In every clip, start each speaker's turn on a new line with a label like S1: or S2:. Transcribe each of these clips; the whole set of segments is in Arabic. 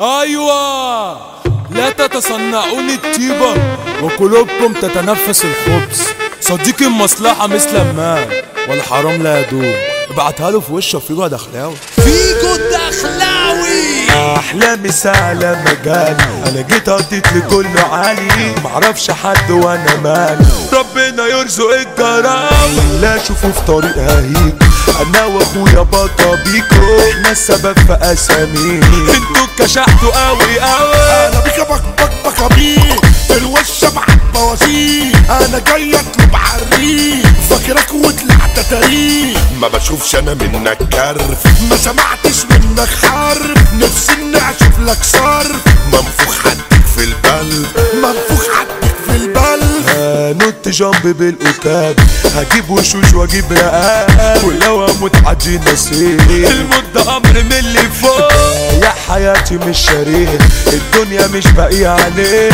S1: أيوة. لا تتصنعون الطيبة. وقلوبكم تتنفس الخبز. صديقي المصلحة مثل المال والحرام لا يدوم. ابعتها له في وشه فيجو دخلاوي.
S2: فيجو الدخلاوي
S3: احلامي سهلة مجالي أنا جيت قضيت لكله عالي. معرفش حد وأنا مالي. ربنا يرزق الجراوي لا اشوفه في طريق هيك. أنا واخويا بطا بيكو. إحنا السبب في اساميني أنتوا اتكشحتوا قوي قوي.
S2: أنا بيك بك بك بك بيك. الوش معاك بوازيك أنا جاي اطلب عريك فاكرك وطلعت تاريخ
S4: ما بشوفش أنا منك كرف.
S2: ما سمعتش منك حرف. نفسي إني أشوف لك صرف.
S3: جنب بالقتاب هجيب وشوش وأجيب رقاب ولو أموت عدي نسيب المدة أمر من اللي فوق. يا حياتي مش شريك الدنيا مش باقية عليه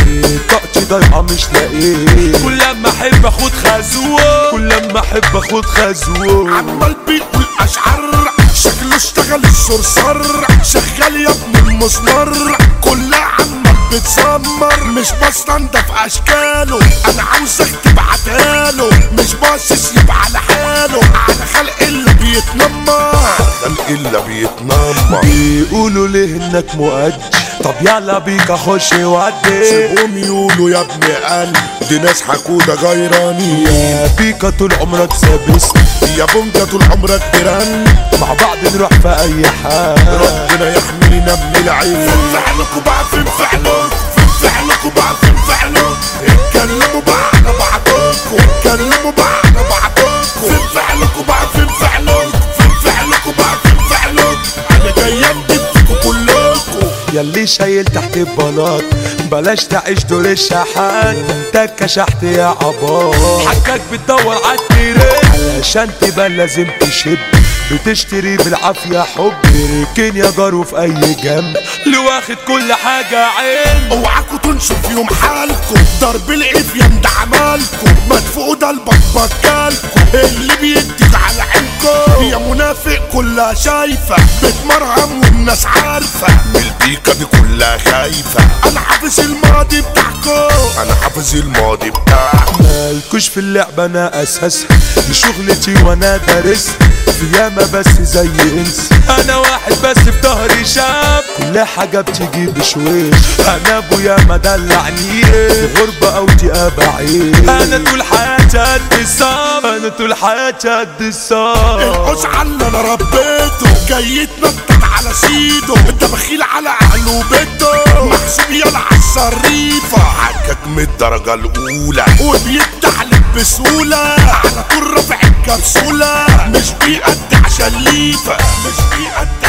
S3: طاقتي ضايعة مش لاقيه كل لما أحب اخد خازوق. كل لما أحب اخد خازوق.
S2: عمال بيقول أشعر. شكله اشتغل الصرصر. شغال يا ابن المسمر. كلها عمال بتسمر مش بستنضف أشكاله. أنا عاوزك تبعتها له مش باصص يبقى على حاله. على خلق اللي بيتنمر.
S4: خلق الا بيتنمر.
S3: بيقولوا ليه إنك مؤدي؟ طب يلا بيك أخش وأدي.
S2: سيبهم يقولوا يا ابن قلب. دي ناس حكودة غيرانية
S3: يا بيكا طول عمرك سابسني
S2: يا بونجا طول عمرك ترن.
S3: مع بعض نروح في أي حال.
S2: ربنا يحمينا من العين في فعلكوا بقى في في فعلكوا بقى في فعلكوا في فعلكوا بقى في فعلكوا أنا جاي اندب فيكوا كلكوا
S3: ياللي شايل تحت البلاط بلاش تعيش دور الشحات. انت كشحت يا عبار حكاك بتدور عالترند علشان تبقى لازم تشد. بتشتري بالعافية حب ركن يا جارو في أي جنب. اللي واخد كل حاجة عين.
S2: اوعكوا تنشوا في يوم حالكوا. ضرب الافيان ده عمالكوا. مدفوق ده البكالكوا اللي بيديك على عينكوا. يا منافق كلها شايفة. بتمرهم والناس عارفة.
S4: البيكا دي كلها خايفة.
S2: أنا حافظ الماضي بتاعكوا.
S4: أنا حافظ الماضي بتاعك.
S3: مالكوش في اللعبة أنا اساسها دي شغلتي وأنا دارسها ياما بس زي إنس. أنا واحد بس في ظهري شاب. كل حاجة بتيجي بشويش. أنا أبويا ما دلعني. غربة أو دقيقة بعيد أنا طول حياتي قد الصاب أنا طول حياتي قد الصاب
S2: على اللي أنا ربيته. جاي يتنطط على سيده. انت بخيل على اهله وبيته محسوب يلا على الصريفة
S4: حكاك من الدرجة الأولى.
S2: وبيتحلب بسهولة. على طول رافع الكبسولة. مش بيقد عشان ليفة مش بيقد